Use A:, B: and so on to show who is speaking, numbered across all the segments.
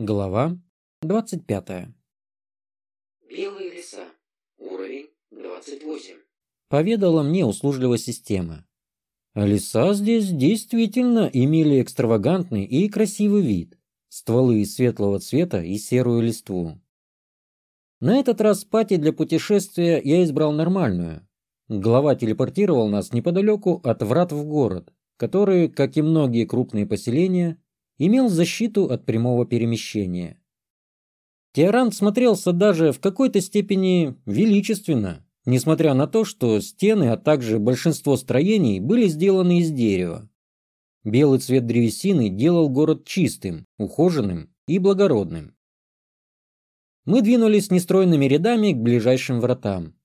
A: Глава 25.
B: Белые леса. Уровень 28.
A: Поведала мне услужливая система. Леса здесь действительно имели экстравагантный и красивый вид. Стволы светлого цвета и серую листву. На этот раз пати для путешествия я избрал нормальную. Глава телепортировал нас неподалеку от врат в город, который, как и многие крупные поселения, имел защиту от прямого перемещения. Теорант смотрелся даже в какой-то степени величественно, несмотря на то, что стены, а также большинство строений были сделаны из дерева. Белый цвет древесины делал город чистым, ухоженным и благородным. Мы двинулись нестройными рядами к ближайшим вратам.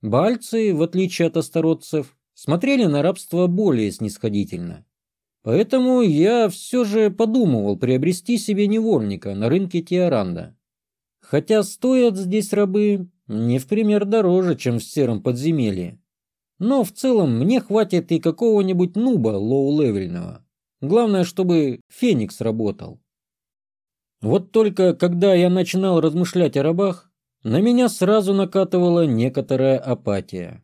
A: Бальцы, в отличие от остородцев, смотрели на рабство более снисходительно. Поэтому я все же подумывал приобрести себе невольника на рынке Тиаранда. Хотя стоят здесь рабы не в пример дороже, чем в сером подземелье. Но в целом мне хватит и какого-нибудь нуба лоу-левельного. Главное, чтобы Феникс работал. Вот только когда я начинал размышлять о рабах, на меня сразу накатывала некоторая апатия.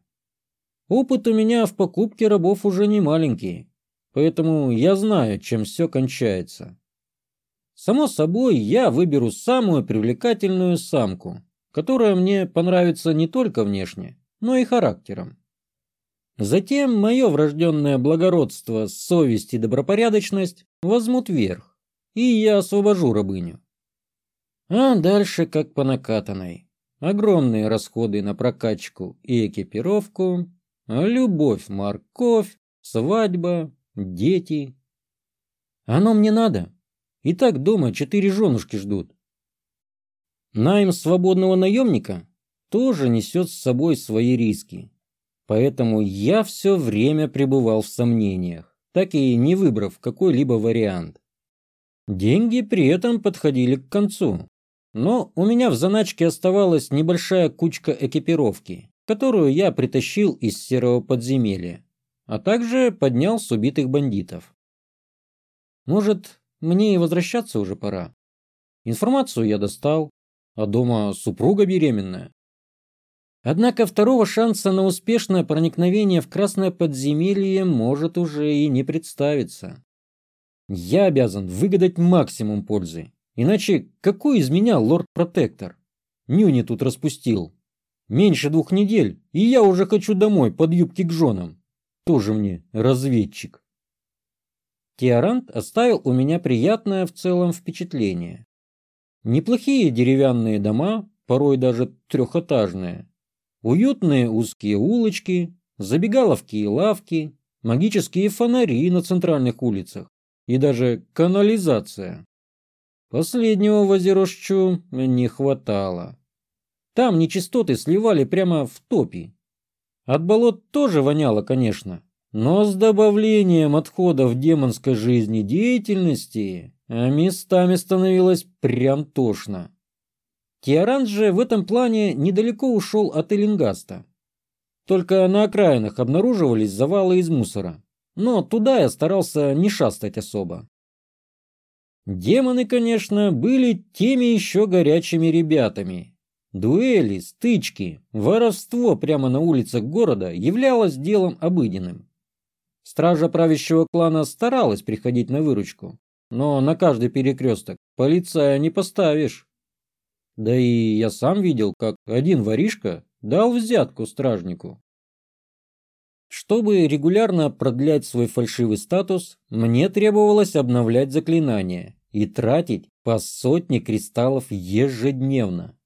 A: Опыт у меня в покупке рабов уже не маленький. Поэтому я знаю, чем все кончается. Само собой, я выберу самую привлекательную самку, которая мне понравится не только внешне, но и характером. Затем мое врожденное благородство, совесть и добропорядочность возьмут верх, и я освобожу рабыню. А дальше как по накатанной. Огромные расходы на прокачку и экипировку, любовь-морковь, свадьба, дети. Оно мне надо. И так дома четыре женушки ждут. Найм свободного наемника тоже несет с собой свои риски. Поэтому я все время пребывал в сомнениях, так и не выбрав какой-либо вариант. Деньги при этом подходили к концу. Но у меня в заначке оставалась небольшая кучка экипировки, которую я притащил из серого подземелья а также поднял с убитых бандитов. Может, мне и возвращаться уже пора. Информацию я достал, а дома супруга беременная. Однако второго шанса на успешное проникновение в красное подземелье может уже и не представиться. Я обязан выгадать максимум пользы, иначе какой из меня лорд-протектор? Нюни тут распустил. Меньше двух недель, и я уже хочу домой под юбки к женам. Тоже мне разведчик. Теорант оставил у меня приятное в целом впечатление. Неплохие деревянные дома, порой даже трехэтажные, уютные узкие улочки, забегаловки и лавки, магические фонари на центральных улицах и даже канализация. Последнего в Озерожчу не хватало. Там нечистоты сливали прямо в топи, от болот тоже воняло, конечно, но с добавлением отходов демонской жизнедеятельности а местами становилось прям тошно. Тиаран же в этом плане недалеко ушел от Эллингаста. Только на окраинах обнаруживались завалы из мусора, но туда я старался не шастать особо. Демоны, конечно, были теми еще горячими ребятами, Дуэли, стычки, воровство прямо на улицах города являлось делом обыденным. Стража правящего клана старалась приходить на выручку, но на каждый перекресток полиция не поставишь. Да и я сам видел, как один воришка дал взятку стражнику. Чтобы регулярно продлять свой фальшивый статус, мне требовалось обновлять заклинания и тратить по сотне кристаллов ежедневно.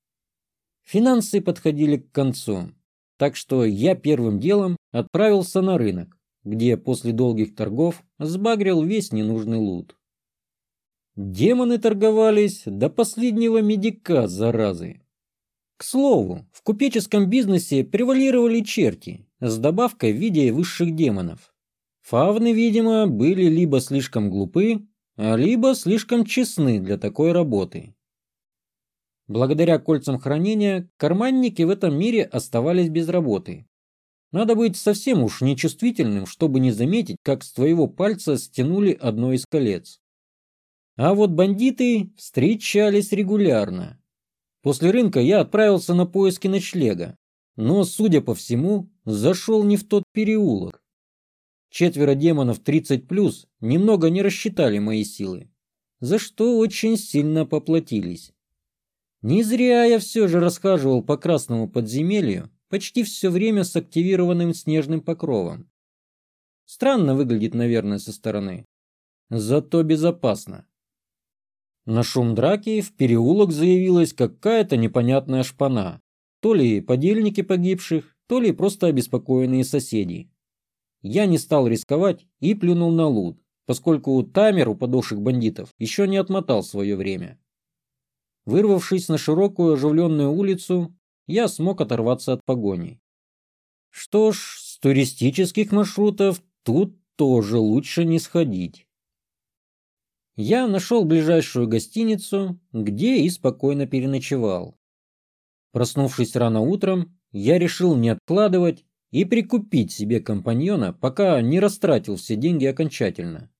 A: Финансы подходили к концу, так что я первым делом отправился на рынок, где после долгих торгов сбагрил весь ненужный лут. Демоны торговались до последнего медика, заразы. К слову, в купеческом бизнесе превалировали черти с добавкой в виде высших демонов. Фавны, видимо, были либо слишком глупы, либо слишком честны для такой работы. Благодаря кольцам хранения карманники в этом мире оставались без работы. Надо быть совсем уж нечувствительным, чтобы не заметить, как с твоего пальца стянули одно из колец. А вот бандиты встречались регулярно. После рынка я отправился на поиски ночлега, но, судя по всему, зашел не в тот переулок. Четверо демонов 30+, немного не рассчитали мои силы, за что очень сильно поплатились. Не зря я все же расхаживал по красному подземелью почти все время с активированным снежным покровом. Странно выглядит, наверное, со стороны. Зато безопасно. На шум драки в переулок заявилась какая-то непонятная шпана. То ли подельники погибших, то ли просто обеспокоенные соседи. Я не стал рисковать и плюнул на лут, поскольку таймер у подошек бандитов еще не отмотал свое время. Вырвавшись на широкую оживленную улицу, я смог оторваться от погони. Что ж, с туристических маршрутов тут тоже лучше не сходить. Я нашел ближайшую гостиницу, где и спокойно переночевал. Проснувшись рано утром, я решил не откладывать и прикупить себе компаньона, пока не растратил все деньги окончательно.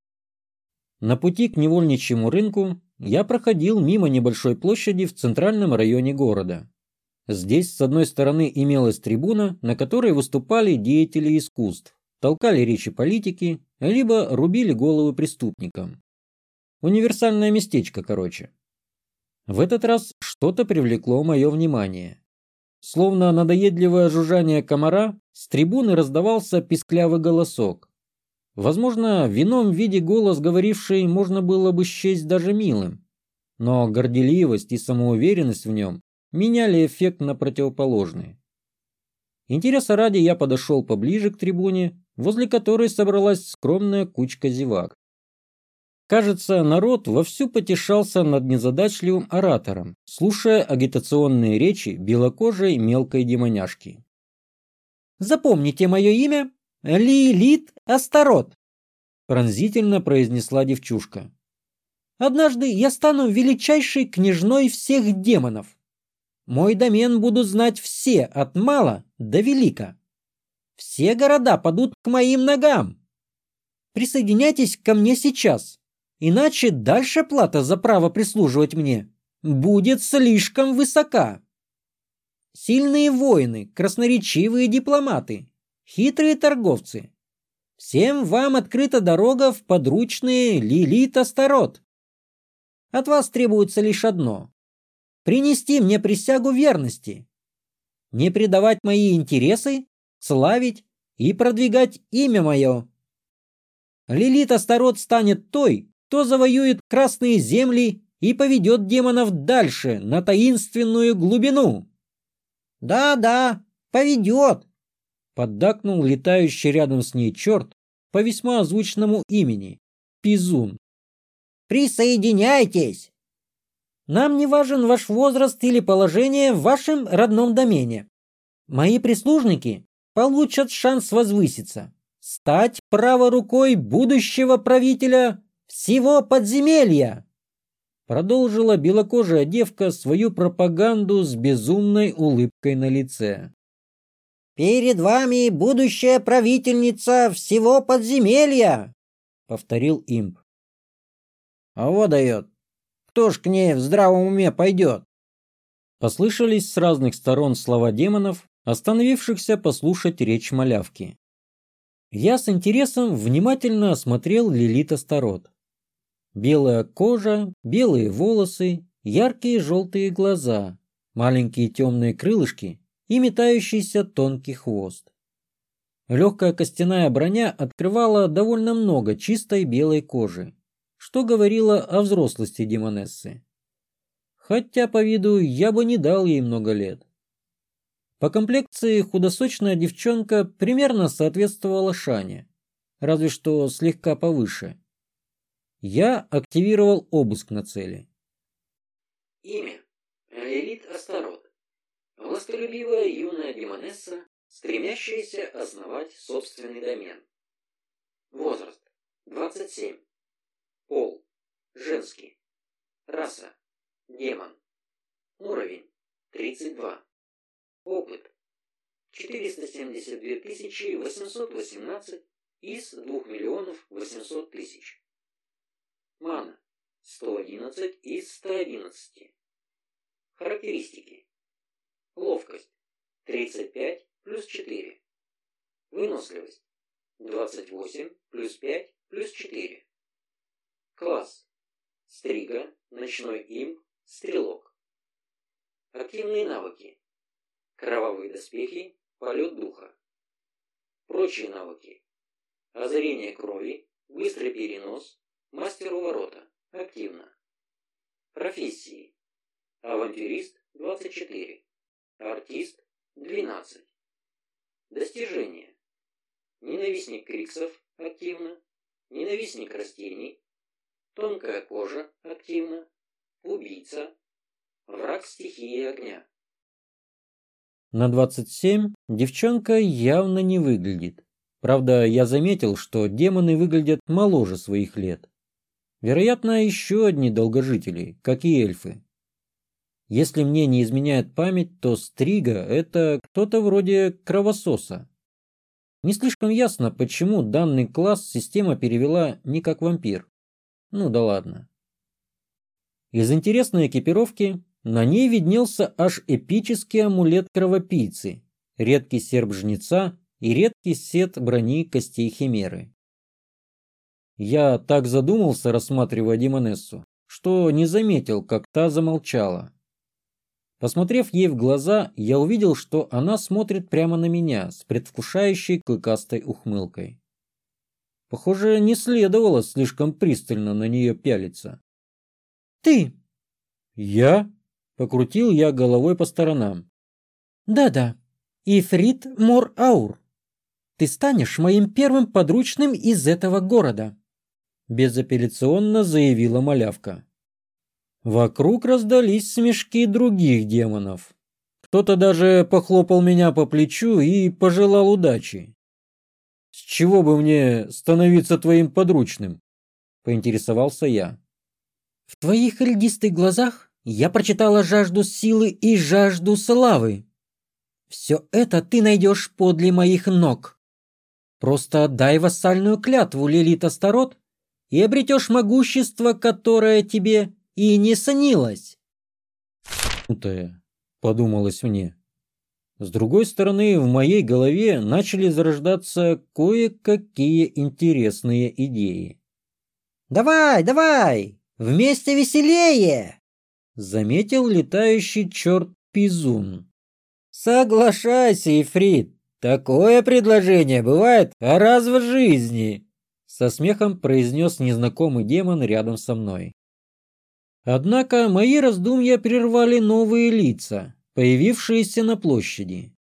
A: На пути к невольничьему рынку я проходил мимо небольшой площади в центральном районе города. Здесь, с одной стороны, имелась трибуна, на которой выступали деятели искусств, толкали речи политики, либо рубили головы преступникам. Универсальное местечко, короче. В этот раз что-то привлекло мое внимание. Словно надоедливое жужжание комара, с трибуны раздавался писклявый голосок. Возможно, в ином виде голос говоривший можно было бы счесть даже милым, но горделивость и самоуверенность в нем меняли эффект на противоположный. Интереса ради я подошел поближе к трибуне, возле которой собралась скромная кучка зевак. Кажется, народ вовсю потешался над незадачливым оратором, слушая агитационные речи белокожей мелкой демоняшки. «Запомните мое имя Лилит Астарот», — пронзительно произнесла девчушка. «Однажды я стану величайшей княжной всех демонов. Мой домен будут знать все, от мала до велика. Все города падут к моим ногам. Присоединяйтесь ко мне сейчас, иначе дальше плата за право прислуживать мне будет слишком высока. Сильные воины, красноречивые дипломаты, хитрые торговцы. Всем вам открыта дорога в подручные Лилит Астарот. От вас требуется лишь одно — принести мне присягу верности, не предавать мои интересы, славить и продвигать имя мое. Лилит Астарот станет той, кто завоюет красные земли и поведет демонов дальше, на таинственную глубину. Да-да, поведет, Поддакнул летающий рядом с ней черт по весьма озвучному имени – Пизун. «Присоединяйтесь! Нам не важен ваш возраст или положение в вашем родном домене. Мои прислужники получат шанс возвыситься, стать правой рукой будущего правителя всего подземелья!» Продолжила белокожая девка свою пропаганду с безумной улыбкой на лице. «Перед вами будущая правительница всего подземелья!» — повторил имп. «А вот дает! Кто ж к ней в здравом уме пойдет?» Послышались с разных сторон слова демонов, остановившихся послушать речь малявки. Я с интересом внимательно осмотрел Лилит Астарот. Белая кожа, белые волосы, яркие желтые глаза, маленькие темные крылышки и метающийся тонкий хвост. Легкая костяная броня открывала довольно много чистой белой кожи, что говорило о взрослости демонессы. Хотя по виду я бы не дал ей много лет. По комплекции худосочная девчонка примерно соответствовала Шане, разве что слегка повыше. Я активировал обыск на цели.
B: Имя. Лилит Астарот. Властолюбивая юная демонесса, стремящаяся основать собственный домен. Возраст 27. Пол женский. Раса демон. Уровень 32. Опыт 472 818 из 2 миллионов 800 тысяч. Мана 111 из 111. Характеристики. Ловкость 35 плюс 4. Выносливость 28 плюс 5 плюс 4. Класс. Стрига, ночной имп, стрелок. Активные навыки. Кровавые доспехи, полет духа. Прочие навыки. Озарение крови, быстрый перенос, мастер уворота. Активно. Профессии. Авантюрист 24. Артист 12. Достижения. Ненавистник криксов активно. Ненавистник растений. Тонкая кожа активно. Убийца. Враг стихии огня.
A: На 27 девчонка явно не выглядит. Правда, я заметил, что демоны выглядят моложе своих лет. Вероятно, еще одни долгожители, как и эльфы. Если мне не изменяет память, то Стрига – это кто-то вроде кровососа. Не слишком ясно, почему данный класс система перевела не как вампир. Ну да ладно. Из интересной экипировки на ней виднелся аж эпический амулет кровопийцы, редкий серп жнеца и редкий сет брони костей химеры. Я так задумался, рассматривая Демонессу, что не заметил, как та замолчала. Посмотрев ей в глаза, я увидел, что она смотрит прямо на меня с предвкушающей клыкастой ухмылкой. Похоже, не следовало слишком пристально на нее пялиться.
C: «Ты!»
A: «Я?» — покрутил я головой по сторонам.
C: «Да-да, Ифрит Мор-Аур. Ты станешь моим первым подручным из этого города»
A: безапелляционно заявила малявка. Вокруг раздались смешки других демонов. Кто-то даже похлопал меня по плечу и пожелал удачи. «С чего бы мне становиться твоим подручным?» – поинтересовался я.
C: «В твоих льдистых глазах я прочитала жажду силы и жажду славы. Все это ты найдешь подле моих ног. Просто дай вассальную клятву, Лилит Астарот, и обретешь могущество, которое тебе и не снилось.
A: Утая, подумалось мне. С другой стороны, в моей голове начали зарождаться кое-какие интересные идеи.
C: «Давай, давай! Вместе веселее!»
A: Заметил летающий черт Пизун.
C: «Соглашайся, Ифрит, такое предложение бывает раз в жизни!»
A: со смехом произнес незнакомый демон рядом со мной. Однако мои раздумья прервали новые лица, появившиеся на площади.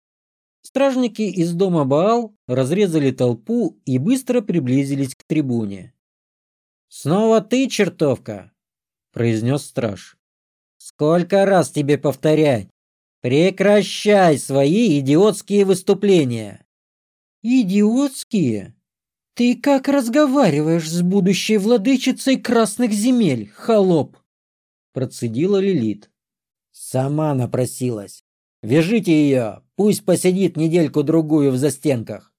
A: Стражники из дома Баал разрезали толпу и быстро приблизились к трибуне.
C: «Снова ты, чертовка!» – произнес страж. «Сколько раз тебе повторять? Прекращай свои идиотские выступления!»
A: «Идиотские?» «Ты как разговариваешь с будущей владычицей красных земель, холоп?» Процедила Лилит.
C: «Сама напросилась. Вяжите ее, пусть посидит недельку-другую в застенках».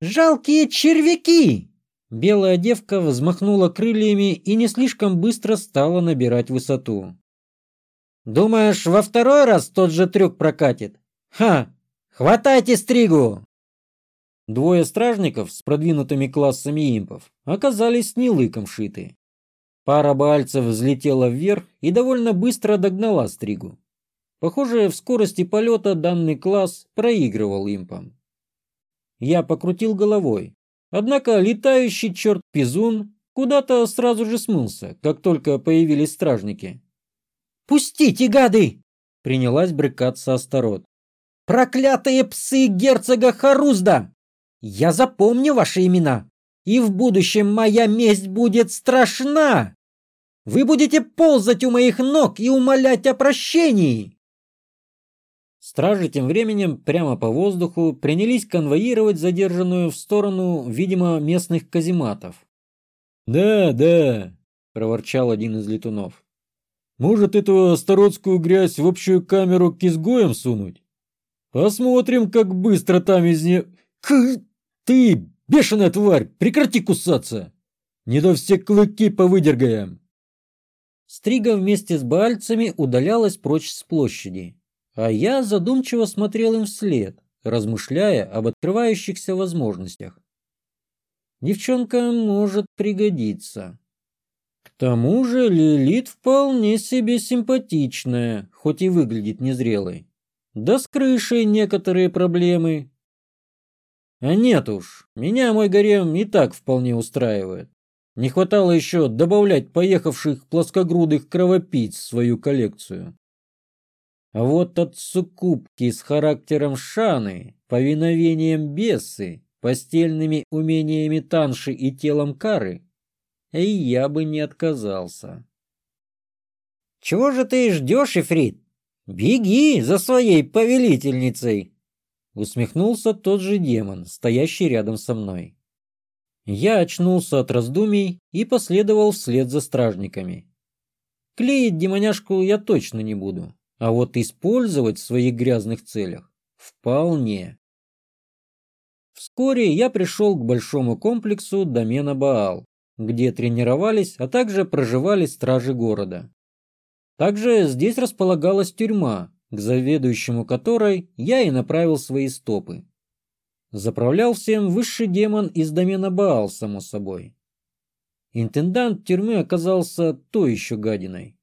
C: «Жалкие червяки!»
A: Белая девка взмахнула крыльями и не слишком быстро стала набирать высоту.
C: «Думаешь, во второй раз тот же трюк прокатит? Ха! Хватайте стригу!»
A: Двое стражников с продвинутыми классами импов оказались не лыком шиты. Пара бальцев взлетела вверх и довольно быстро догнала стригу. Похоже, в скорости полета данный класс проигрывал импам. Я покрутил головой. Однако летающий черт Пизун куда-то сразу же смылся, как только появились стражники.
C: «Пустите, гады!»
A: — принялась брыкаться Астарот.
C: «Проклятые псы герцога Харузда! Я запомню ваши имена, и в будущем моя месть будет страшна. Вы будете ползать у моих ног и умолять о прощении.
A: Стражи тем временем прямо по воздуху принялись конвоировать задержанную в сторону, видимо, местных казематов. «Да, да», — проворчал один из летунов. «Может, эту стародскую грязь в общую камеру к изгоям сунуть? Посмотрим, как быстро там из нее...» «Ты, бешеная тварь, прекрати кусаться! Не до все клыки повыдергаем!» Стрига вместе с бальцами удалялась прочь с площади, а я задумчиво смотрел им вслед, размышляя об открывающихся возможностях. Девчонка может пригодиться. К тому же Лилит вполне себе симпатичная, хоть и выглядит незрелой. Да с крышей некоторые проблемы. А нет уж, меня мой гарем и так вполне устраивает. Не хватало еще добавлять поехавших плоскогрудых кровопийц в свою коллекцию. А вот от суккубки с характером шаны, повиновением бесы, постельными умениями танши и телом кары, и я бы не отказался.
C: «Чего же ты ждешь, Ифрит? Беги за своей повелительницей!» Усмехнулся тот же демон, стоящий рядом со мной.
A: Я очнулся от раздумий и последовал вслед за стражниками. Клеить демоняшку я точно не буду, а вот использовать в своих грязных целях вполне. Вскоре я пришел к большому комплексу домена Баал, где тренировались, а также проживали стражи города. Также здесь располагалась тюрьма, к заведующему которой я и направил свои стопы. Заправлял всем высший демон из домена Баал, само собой. Интендант тюрьмы оказался то еще гадиной.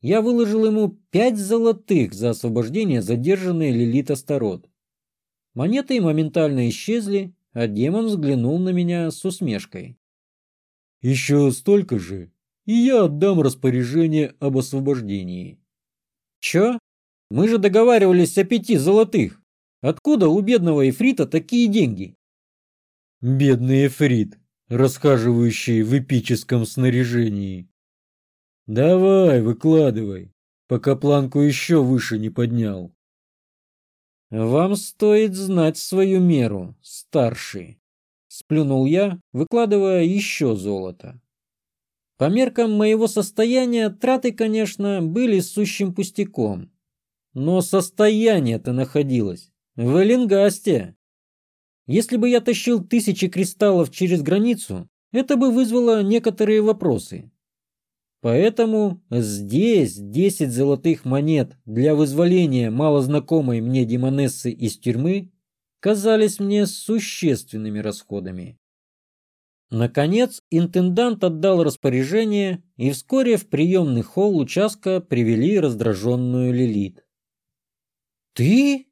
A: Я выложил ему пять золотых за освобождение задержанной Лилит Астарот. Монеты моментально исчезли, а демон взглянул на меня с усмешкой. «Еще столько же, и я отдам распоряжение об освобождении». «Че? Мы же договаривались о пяти золотых. Откуда у бедного Эфрита такие деньги?» «Бедный Эфрит, расхаживающий в эпическом снаряжении. Давай, выкладывай, пока планку еще выше не поднял». «Вам стоит знать свою меру, старший», — сплюнул я, выкладывая еще золото. По меркам моего состояния траты, конечно, были сущим пустяком. Но состояние-то находилось в Эленгасте. Если бы я тащил тысячи кристаллов через границу, это бы вызвало некоторые вопросы. Поэтому здесь 10 золотых монет для вызволения малознакомой мне демонессы из тюрьмы казались мне существенными расходами. Наконец, интендант отдал распоряжение, и вскоре в приемный холл участка привели раздраженную Лилит. «Ты?» –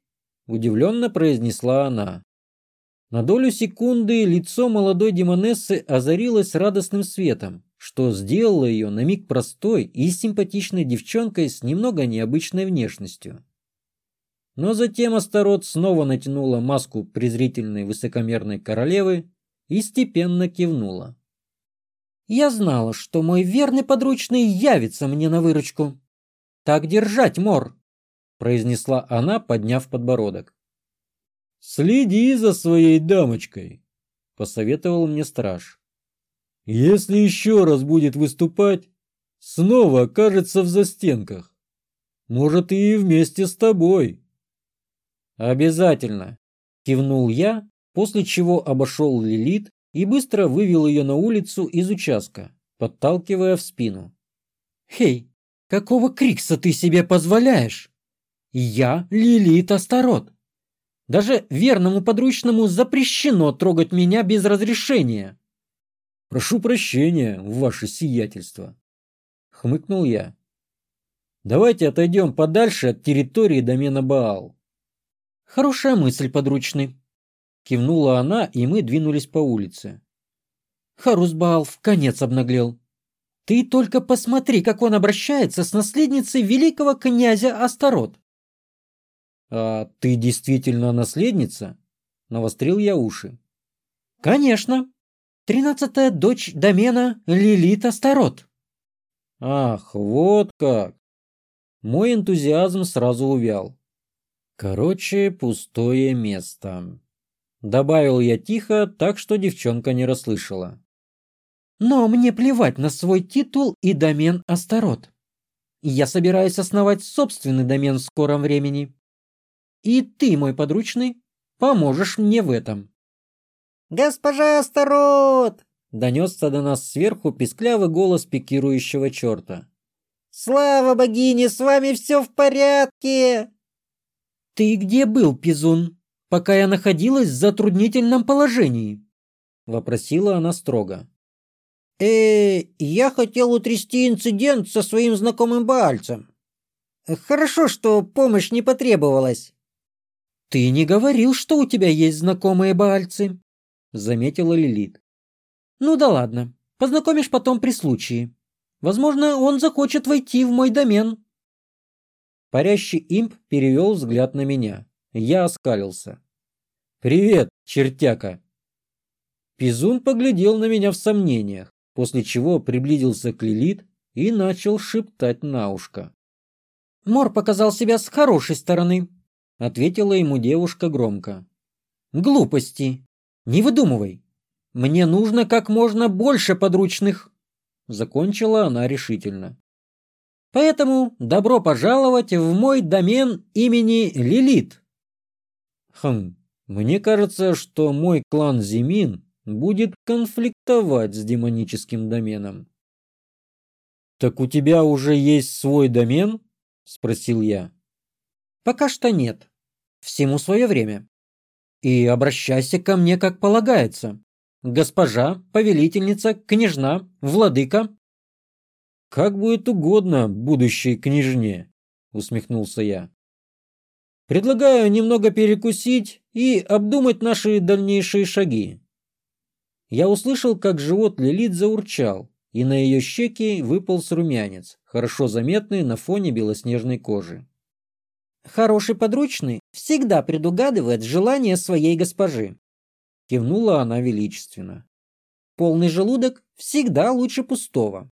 A: удивленно произнесла она. На долю секунды лицо молодой демонессы озарилось радостным светом что сделало ее на миг простой и симпатичной девчонкой с немного необычной внешностью. Но затем Астарот снова натянула маску презрительной высокомерной королевы и степенно кивнула. «Я знала, что мой верный подручный явится мне на выручку. Так держать, Мор!» Произнесла она, подняв подбородок. «Следи за своей дамочкой», — посоветовал мне страж. Если еще раз будет выступать, снова окажется в застенках. Может, и вместе с тобой. Обязательно, кивнул я, после чего обошел Лилит и быстро вывел ее на улицу из участка, подталкивая в спину. «Хей, какого крикса ты себе позволяешь? Я Лилит Астарот. Даже верному подручному запрещено трогать меня без разрешения. Прошу прощения, ваше сиятельство. Хмыкнул я. Давайте отойдем подальше от территории домена Баал. Хорошая мысль, подручный. Кивнула она, и мы двинулись по улице. Харус Баал в конец обнаглел. Ты только посмотри, как он обращается с наследницей великого князя Астарот. А ты действительно наследница? Навострил я уши. Конечно, Тринадцатая дочь домена Лилита Старот. Ах, вот как. Мой энтузиазм сразу увял. Короче, пустое место. Добавил я тихо, так что девчонка не расслышала. Но мне плевать на свой титул и домен Астарот. Я собираюсь основать собственный домен в скором времени. И ты, мой подручный, поможешь мне в этом.
C: «Госпожа Астарот!»
A: Донесся до нас сверху писклявый голос пикирующего черта.
C: Слава богине, с вами все в порядке!» «Ты где был, Пизун, пока я находилась в затруднительном положении?» — вопросила она строго.
D: э я хотел утрясти инцидент со своим знакомым Баальцем. Хорошо, что помощь не потребовалась».
C: «Ты не говорил, что у тебя есть знакомые Баальцы», — заметила Лилит. «Ну да ладно, познакомишь потом при случае. Возможно, он захочет войти в мой домен». Парящий имп перевел взгляд на меня. Я оскалился. «Привет, чертяка!» Пизун поглядел на меня в сомнениях, после чего приблизился к Лилит и начал шептать на ушко. «Мор показал себя с хорошей стороны», — ответила ему девушка громко. «Глупости. Не выдумывай. Мне нужно как можно больше подручных», — закончила она решительно. «Поэтому добро пожаловать в мой домен имени Лилит». «Хм, мне кажется, что мой клан Зимин будет конфликтовать с демоническим доменом». «Так у тебя уже есть свой домен?» — спросил я. «Пока что нет. Всему свое время. И обращайся ко мне, как полагается. Госпожа, повелительница, княжна, владыка». «Как будет угодно будущей княжне», — усмехнулся я. «Предлагаю немного перекусить и обдумать наши дальнейшие шаги». Я услышал, как живот Лилит заурчал, и на ее щеки выполз румянец, хорошо заметный на фоне белоснежной кожи. «Хороший подручный всегда предугадывает желание своей госпожи», — кивнула она величественно. «Полный желудок всегда лучше пустого».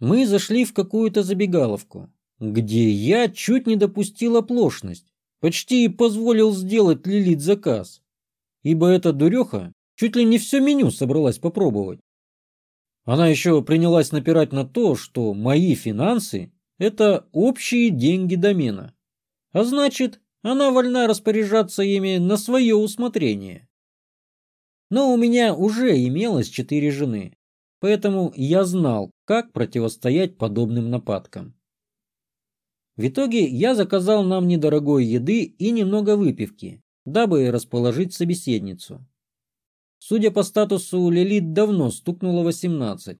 C: Мы зашли в какую-то забегаловку, где я чуть не допустил оплошность, почти позволил сделать Лилит заказ, ибо эта дуреха чуть ли не все меню собралась попробовать. Она еще принялась напирать на то, что мои финансы – это общие деньги домена. А значит, она вольна распоряжаться ими на свое усмотрение. Но у меня уже имелось четыре жены, поэтому я знал, как противостоять подобным нападкам. В итоге я заказал нам недорогой еды и немного выпивки, дабы расположить собеседницу. Судя по статусу, Лилит давно стукнула 18,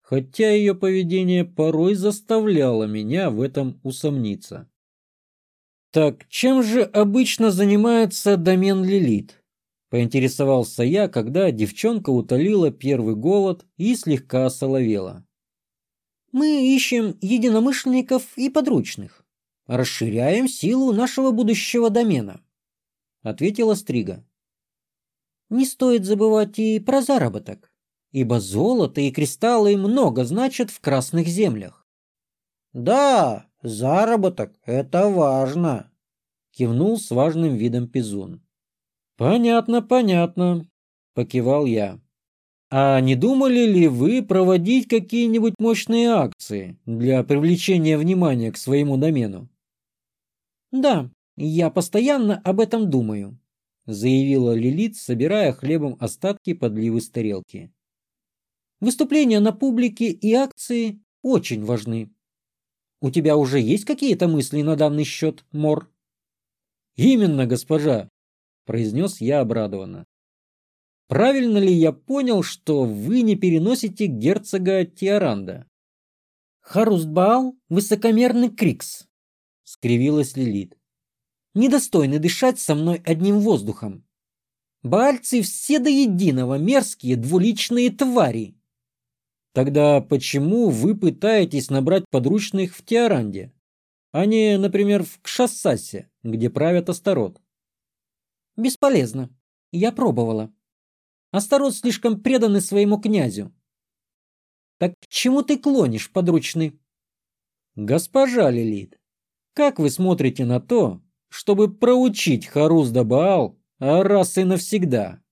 C: хотя ее поведение порой заставляло меня в этом усомниться. Так, чем же обычно занимается домен Лилит? Поинтересовался я, когда девчонка утолила первый голод и слегка осоловела. Мы ищем единомышленников и подручных. Расширяем силу нашего будущего домена, ответила Стрига не стоит забывать и про заработок, ибо золото и кристаллы много значат в красных землях.
D: «Да, заработок — это важно», — кивнул с важным видом Пизун.
A: «Понятно, понятно», — покивал я. «А не думали ли вы проводить какие-нибудь мощные акции для привлечения внимания к своему домену?»
C: «Да, я постоянно об этом думаю», заявила Лилит, собирая хлебом остатки подливы с тарелки. Выступления на публике и акции очень важны. У тебя уже есть какие-то мысли на данный счет, Мор?
A: Именно, госпожа, произнес я обрадованно. Правильно ли я понял, что вы не переносите герцога Тиаранда?
C: Харустбаал — высокомерный крикс, скривилась Лилит недостойны дышать со мной одним воздухом. Бальцы все до единого мерзкие двуличные твари.
A: Тогда почему вы пытаетесь набрать подручных в Тиаранде, а не, например, в Кшассасе, где правят Астарот?
C: Бесполезно. Я пробовала. Астарот слишком преданы своему князю. Так к чему ты клонишь, подручный?
A: Госпожа Лилит, как вы смотрите на то, чтобы проучить Харузда Баал раз и навсегда.